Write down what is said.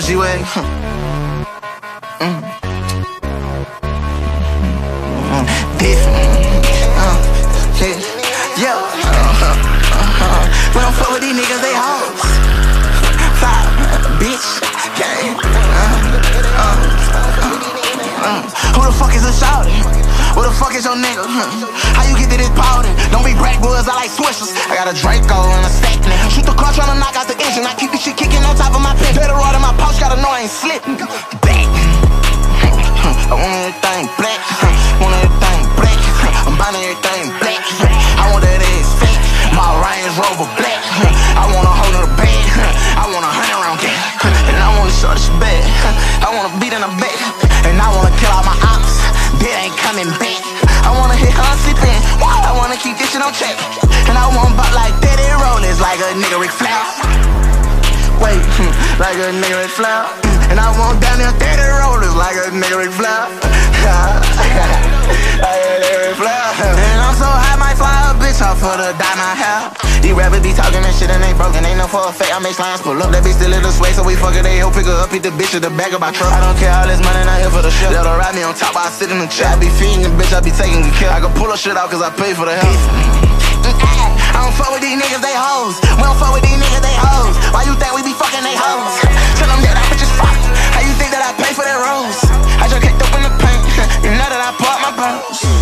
up, G-Way? Mm. Mm. Different. Uh, yeah. Yo. We don't fuck with these niggas, they hoes. Five, bitch, gang. Uh, uh, uh. Who the fuck is a shouting? Who the fuck is your nigga? How you get to this powder? Don't be backwoods, I like swishers. I got a Draco and a stack now. Shoot the car tryna knock out the engine. I keep this shit kicking on top of my pen. Coming back. I wanna hit her sleeping. I wanna keep this shit on check. And I want bop like Daddy Rollins, like a nigga Ric Flair. Wait, like a nigga Ric Flair. And I want down there Daddy Rollins, like a nigga Ric Flair. like a nigga Ric Flair. And I'm so high, might fly a bitch off for the dye my hair. These rappers be talking that shit and they broken. Ain't no for a fact. I make slimes pull up. That bitch still in the sway, so we fuck it. They help pick her up, hit the bitch at the back of my truck. I don't care all this money, not here for the shit. Ride me on top, I sit in the chair. I be feeding the bitch, I be taking the kill. I can pull her shit out cause I pay for the help. Mm, mm, mm. I don't fuck with these niggas, they hoes. We don't fuck with these niggas, they hoes. Why you think we be fucking they hoes? Tell them that I bitch is fuck. How you think that I pay for that rose? I just kicked up in the paint. You know that I bought my bones.